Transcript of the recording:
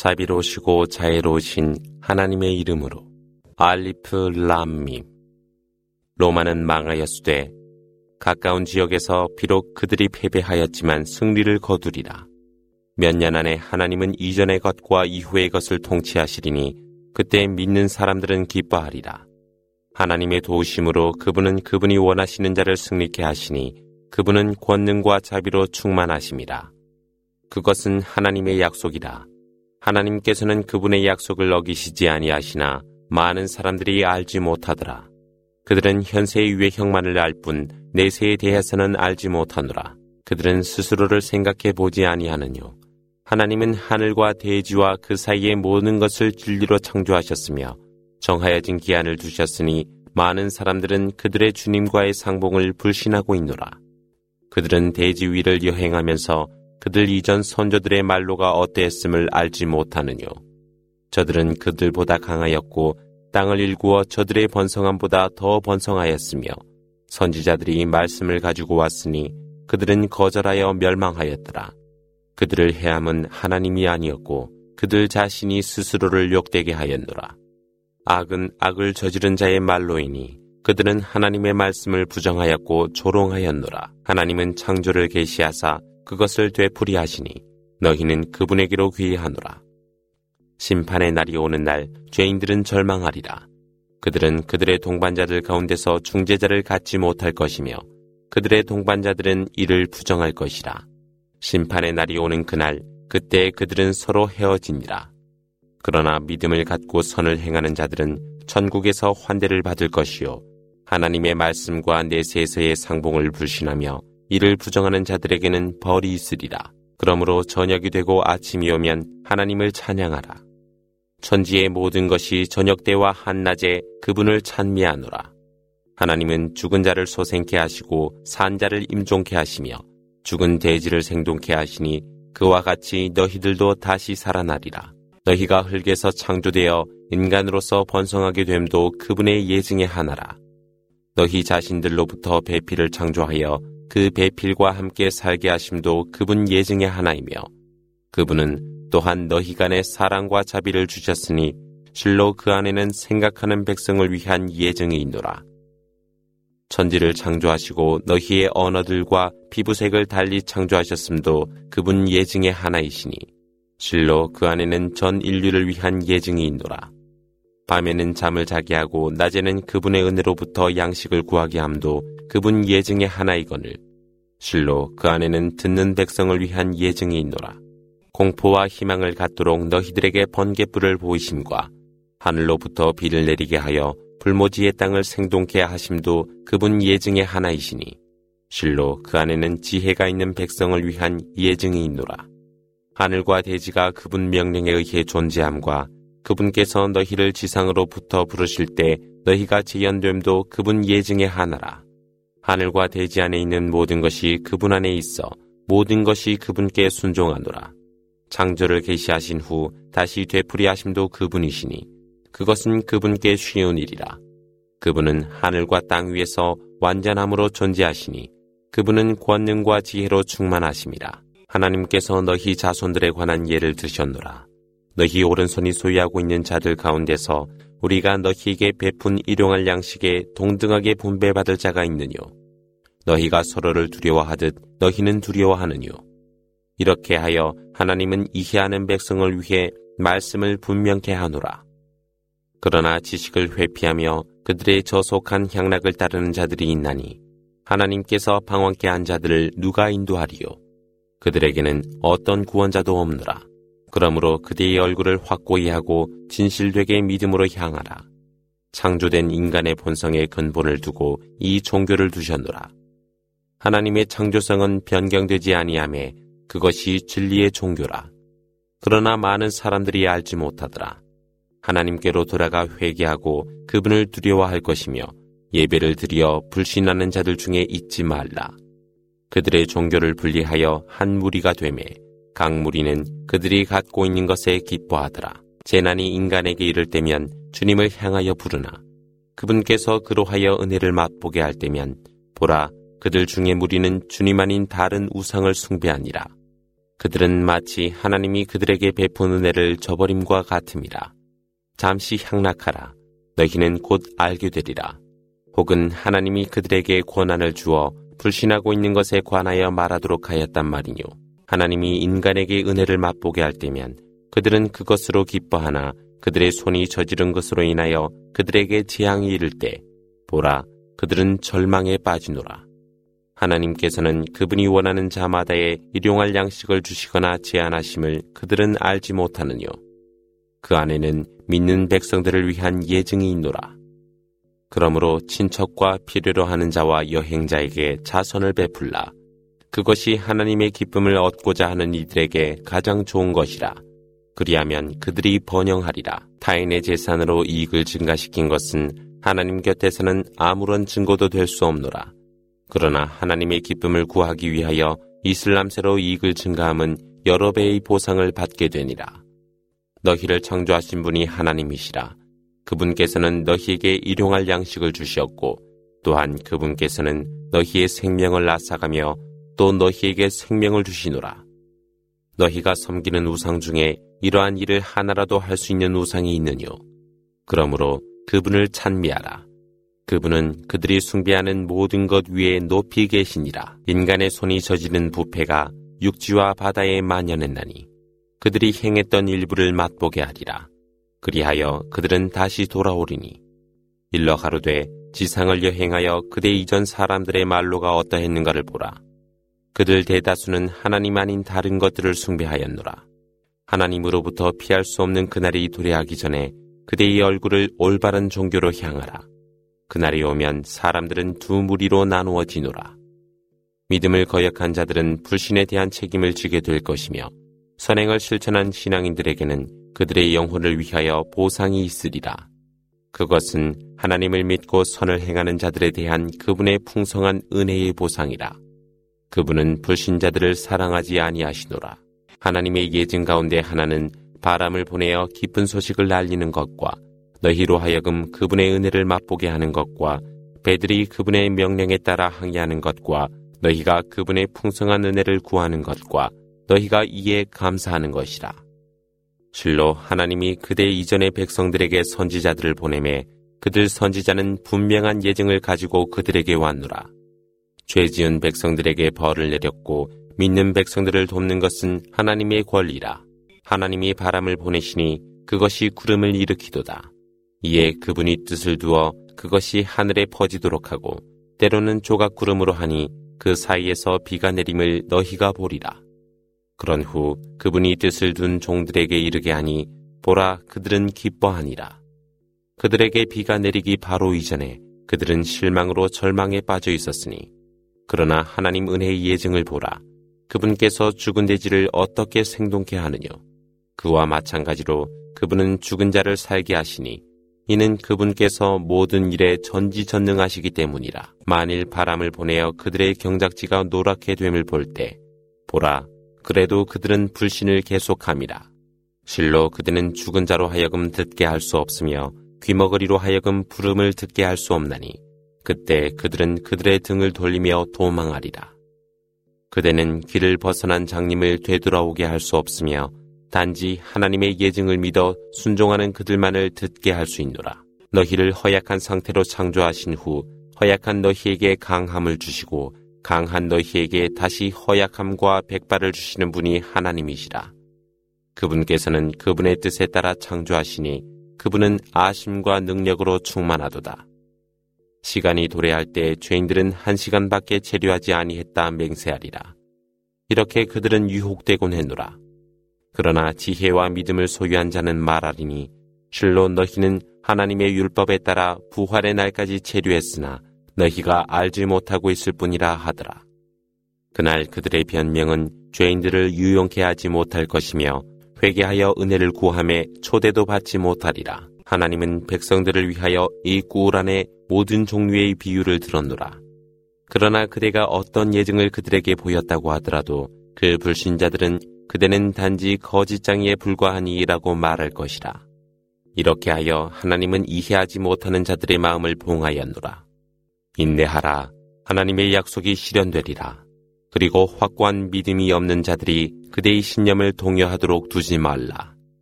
자비로우시고 자애로우신 하나님의 이름으로 알리프 람밈 로마는 망하였으되 가까운 지역에서 비록 그들이 패배하였지만 승리를 거두리라. 몇 년 안에 하나님은 이전의 것과 이후의 것을 통치하시리니 그때 믿는 사람들은 기뻐하리라. 하나님의 도우심으로 그분은 그분이 원하시는 자를 승리케 하시니 그분은 권능과 자비로 충만하심이라. 그것은 하나님의 약속이라. 하나님께서는 그분의 약속을 어기시지 아니하시나 많은 사람들이 알지 못하더라. 그들은 현세의 유해형만을 알 뿐 내세에 대해서는 알지 못하노라. 그들은 스스로를 생각해 보지 아니하느뇨. 하나님은 하늘과 대지와 그 사이의 모든 것을 진리로 창조하셨으며 정하여진 기한을 두셨으니 많은 사람들은 그들의 주님과의 상봉을 불신하고 있노라. 그들은 대지 위를 여행하면서 그들 이전 선조들의 말로가 어떠했음을 알지 못하느뇨. 저들은 그들보다 강하였고 땅을 일구어 저들의 번성함보다 더 번성하였으며 선지자들이 말씀을 가지고 왔으니 그들은 거절하여 멸망하였더라. 그들을 해함은 하나님이 아니었고 그들 자신이 스스로를 욕되게 하였노라. 악은 악을 저지른 자의 말로이니 그들은 하나님의 말씀을 부정하였고 조롱하였노라. 하나님은 창조를 계시하사 그것을 되풀이하시니 너희는 그분에게로 귀하노라. 심판의 날이 오는 날 죄인들은 절망하리라. 그들은 그들의 동반자들 가운데서 중재자를 갖지 못할 것이며 그들의 동반자들은 이를 부정할 것이라. 심판의 날이 오는 그날 그때 그들은 서로 헤어지니라. 그러나 믿음을 갖고 선을 행하는 자들은 천국에서 환대를 받을 것이요. 하나님의 말씀과 내세에서의 상봉을 불신하며 이를 부정하는 자들에게는 벌이 있으리라. 그러므로 저녁이 되고 아침이 오면 하나님을 찬양하라. 천지의 모든 것이 저녁 때와 한낮에 그분을 찬미하노라. 하나님은 죽은 자를 소생케 하시고 산 자를 임종케 하시며 죽은 돼지를 생동케 하시니 그와 같이 너희들도 다시 살아나리라. 너희가 흙에서 창조되어 인간으로서 번성하게 됨도 그분의 예증의 하나라. 너희 자신들로부터 배필을 창조하여 그 배필과 함께 살게 하심도 그분 예증의 하나이며 그분은 또한 너희 간에 사랑과 자비를 주셨으니 실로 그 안에는 생각하는 백성을 위한 예정이 있노라. 천지를 창조하시고 너희의 언어들과 피부색을 달리 창조하셨음도 그분 예증의 하나이시니 실로 그 안에는 전 인류를 위한 예증이 있노라. 밤에는 잠을 자게 하고 낮에는 그분의 은혜로부터 양식을 구하게 함도 그분 예증의 하나이거늘 실로 그 안에는 듣는 백성을 위한 예증이 있노라. 공포와 희망을 갖도록 너희들에게 번개불을 보이심과 하늘로부터 비를 내리게 하여 불모지의 땅을 생동케 하심도 그분 예증의 하나이시니 실로 그 안에는 지혜가 있는 백성을 위한 예증이 있노라. 하늘과 대지가 그분 명령에 의해 존재함과 그분께서 너희를 지상으로부터 부르실 때 너희가 재현됨도 그분 예증의 하나라. 하늘과 대지 안에 있는 모든 것이 그분 안에 있어 모든 것이 그분께 순종하노라. 창조를 계시하신 후 다시 되풀이하심도 그분이시니 그것은 그분께 쉬운 일이라. 그분은 하늘과 땅 위에서 완전함으로 존재하시니 그분은 권능과 지혜로 충만하심이라. 하나님께서 너희 자손들에 관한 예를 드셨노라. 너희 오른손이 소유하고 있는 자들 가운데서 우리가 너희에게 베푼 일용할 양식에 동등하게 분배받을 자가 있느뇨. 너희가 서로를 두려워하듯 너희는 두려워하느뇨. 이렇게 하여 하나님은 이해하는 백성을 위해 말씀을 분명케 하노라. 그러나 지식을 회피하며 그들의 저속한 향락을 따르는 자들이 있나니 하나님께서 방황케 한 자들을 누가 인도하리요. 그들에게는 어떤 구원자도 없느라. 그러므로 그대의 얼굴을 확고히 하고 진실되게 믿음으로 향하라. 창조된 인간의 본성의 근본을 두고 이 종교를 두셨노라. 하나님의 창조성은 변경되지 아니함에 그것이 진리의 종교라. 그러나 많은 사람들이 알지 못하더라. 하나님께로 돌아가 회개하고 그분을 두려워할 것이며 예배를 드려 불신하는 자들 중에 있지 말라. 그들의 종교를 분리하여 한 무리가 되매 각 무리는 그들이 갖고 있는 것에 기뻐하더라. 재난이 인간에게 이를 때면 주님을 향하여 부르나 그분께서 그로하여 은혜를 맛보게 할 때면 보라 그들 중에 무리는 주님 아닌 다른 우상을 숭배하니라. 그들은 마치 하나님이 그들에게 베푼 은혜를 저버림과 같음이라. 잠시 향락하라. 너희는 곧 알게 되리라. 혹은 하나님이 그들에게 권한을 주어 불신하고 있는 것에 관하여 말하도록 하였단 말이뇨. 하나님이 인간에게 은혜를 맛보게 할 때면 그들은 그것으로 기뻐하나 그들의 손이 저지른 것으로 인하여 그들에게 재앙이 이를 때 보라 그들은 절망에 빠지노라. 하나님께서는 그분이 원하는 자마다의 일용할 양식을 주시거나 제한하심을 그들은 알지 못하느뇨. 그 안에는 믿는 백성들을 위한 예증이 있노라. 그러므로 친척과 필요로 하는 자와 여행자에게 자선을 베풀라. 그것이 하나님의 기쁨을 얻고자 하는 이들에게 가장 좋은 것이라. 그리하면 그들이 번영하리라. 타인의 재산으로 이익을 증가시킨 것은 하나님 곁에서는 아무런 증거도 될 수 없노라. 그러나 하나님의 기쁨을 구하기 위하여 이슬람세로 이익을 증가함은 여러 배의 보상을 받게 되니라. 너희를 창조하신 분이 하나님이시라. 그분께서는 너희에게 일용할 양식을 주셨고 또한 그분께서는 너희의 생명을 앗아가며 또 너희에게 생명을 주시노라. 너희가 섬기는 우상 중에 이러한 일을 하나라도 할 수 있는 우상이 있느뇨. 그러므로 그분을 찬미하라. 그분은 그들이 숭배하는 모든 것 위에 높이 계시니라. 인간의 손이 저지른 부패가 육지와 바다에 만연했나니 그들이 행했던 일부를 맛보게 하리라. 그리하여 그들은 다시 돌아오리니 일러 가로되 지상을 여행하여 그대 이전 사람들의 말로가 어떠했는가를 보라. 그들 대다수는 하나님 아닌 다른 것들을 숭배하였노라. 하나님으로부터 피할 수 없는 그날이 도래하기 전에 그대의 얼굴을 올바른 종교로 향하라. 그날이 오면 사람들은 두 무리로 나누어지노라. 믿음을 거역한 자들은 불신에 대한 책임을 지게 될 것이며 선행을 실천한 신앙인들에게는 그들의 영혼을 위하여 보상이 있으리라. 그것은 하나님을 믿고 선을 행하는 자들에 대한 그분의 풍성한 은혜의 보상이라. 그분은 불신자들을 사랑하지 아니하시노라. 하나님의 예증 가운데 하나는 바람을 보내어 기쁜 소식을 알리는 것과 너희로 하여금 그분의 은혜를 맛보게 하는 것과 배들이 그분의 명령에 따라 항해하는 것과 너희가 그분의 풍성한 은혜를 구하는 것과 너희가 이에 감사하는 것이라. 실로 하나님이 그대 이전의 백성들에게 선지자들을 보내매 그들 선지자는 분명한 예증을 가지고 그들에게 왔노라. 죄 지은 백성들에게 벌을 내렸고 믿는 백성들을 돕는 것은 하나님의 권리라. 하나님이 바람을 보내시니 그것이 구름을 일으키도다. 이에 그분이 뜻을 두어 그것이 하늘에 퍼지도록 하고 때로는 조각 구름으로 하니 그 사이에서 비가 내림을 너희가 보리라. 그런 후 그분이 뜻을 둔 종들에게 이르게 하니 보라 그들은 기뻐하니라. 그들에게 비가 내리기 바로 이전에 그들은 실망으로 절망에 빠져 있었으니 그러나 하나님 은혜의 예증을 보라. 그분께서 죽은 돼지를 어떻게 생동케 하느냐. 그와 마찬가지로 그분은 죽은 자를 살게 하시니 이는 그분께서 모든 일에 전지전능하시기 때문이라. 만일 바람을 보내어 그들의 경작지가 노랗게 됨을 볼 때 보라 그래도 그들은 불신을 계속함이라. 실로 그들은 죽은 자로 하여금 듣게 할 수 없으며 귀머거리로 하여금 부름을 듣게 할 수 없나니 그때 그들은 그들의 등을 돌리며 도망하리라. 그대는 길을 벗어난 장님을 되돌아오게 할 수 없으며 단지 하나님의 예증을 믿어 순종하는 그들만을 듣게 할 수 있노라. 너희를 허약한 상태로 창조하신 후 허약한 너희에게 강함을 주시고 강한 너희에게 다시 허약함과 백발을 주시는 분이 하나님이시라. 그분께서는 그분의 뜻에 따라 창조하시니 그분은 아심과 능력으로 충만하도다. 시간이 도래할 때 죄인들은 한 시간밖에 체류하지 아니했다 맹세하리라. 이렇게 그들은 유혹되곤 했노라. 그러나 지혜와 믿음을 소유한 자는 말하리니 실로 너희는 하나님의 율법에 따라 부활의 날까지 체류했으나 너희가 알지 못하고 있을 뿐이라 하더라. 그날 그들의 변명은 죄인들을 유용케 하지 못할 것이며 회개하여 은혜를 구함에 초대도 받지 못하리라. 하나님은 백성들을 위하여 이 꾸란의 모든 종류의 비유를 들었노라. 그러나 그대가 어떤 예증을 그들에게 보였다고 하더라도 그 불신자들은 그대는 단지 거짓장이에 불과하니라고 말할 것이라. 이렇게 하여 하나님은 이해하지 못하는 자들의 마음을 봉하였노라. 인내하라. 하나님의 약속이 실현되리라. 그리고 확고한 믿음이 없는 자들이 그대의 신념을 동요하도록 두지 말라.